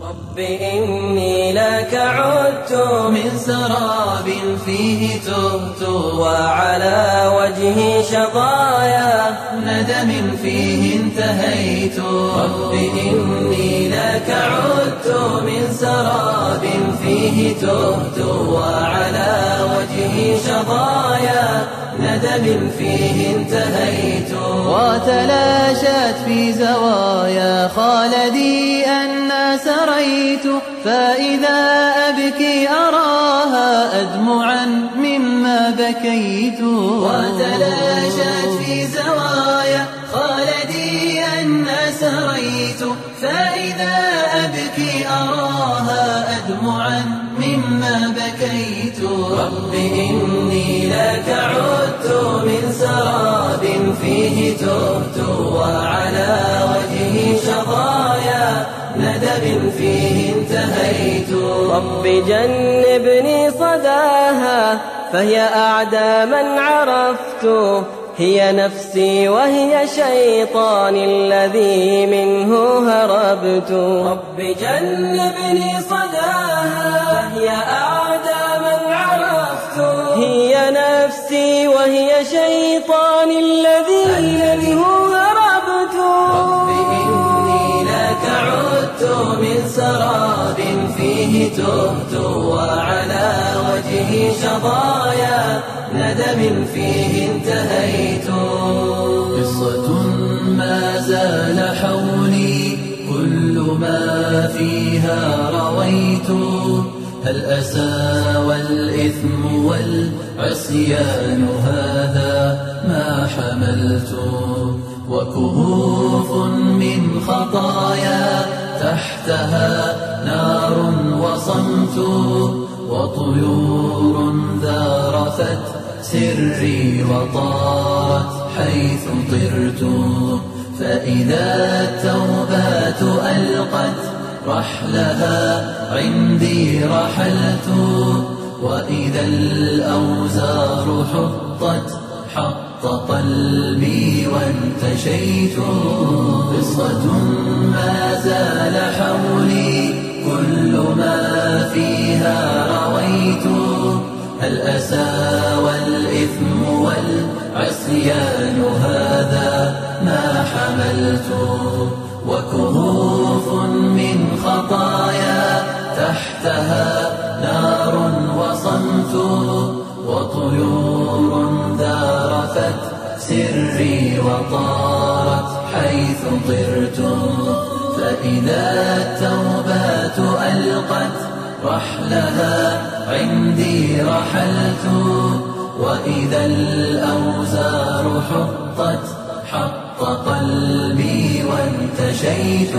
رب إني لك عدت. من سراب فيه تهت وعلى وجهي شظايا ندم فيه انتهيت. رب إني لك عدت. من سراب فيه تهت وعلى وجهي شظايا ندم فيه انتهيت. وتلاشت في زوايا خالدي أن سريت فإذا أبكي أراها أدمعا مما بكيت. وتلاشت في زوايا خالدي أن سريت فإذا أبكي أراها أدمعا مما بكيت. رب إني لك سراب فيه تهت وعلى وجهي شظايا ندب فيه انتهيت. رب جنبني صداها فهي أعدى من عرفت. هي نفسي وهي شيطاني الذي منه هربت. رب جنبني صداها فهي أعدى هي نفسي وهي شيطاني الذي منه هربت رب إني لك عدت من سراب فيه تهت وعلى وجهي شظايا ندم فيه انتهيت. قصة ما زال حولي كل ما فيها رويت. الأسى والإثم والعصيان هذا ما حملت. وكهوف من خطايا تحتها نار وصمت. وطيور ذارفت سري وطارت حيث طرت. فإذا التوبات ألقت رحلها. عندي رحلت وإذا الأوزار حطت حط قلبي وانتشيت. قصة ما زال حولي كل ما فيها رويت. الأسى والإثم والعصيان هذا ما حملت. وكهوف تحتها نار وصمت وطيور ذارفت سري وطارت حيث طرت. فإذا التوبات ألقت رحلها عندي رحلت. وإذا الأوزار حطت حط قلبي وانتشيت.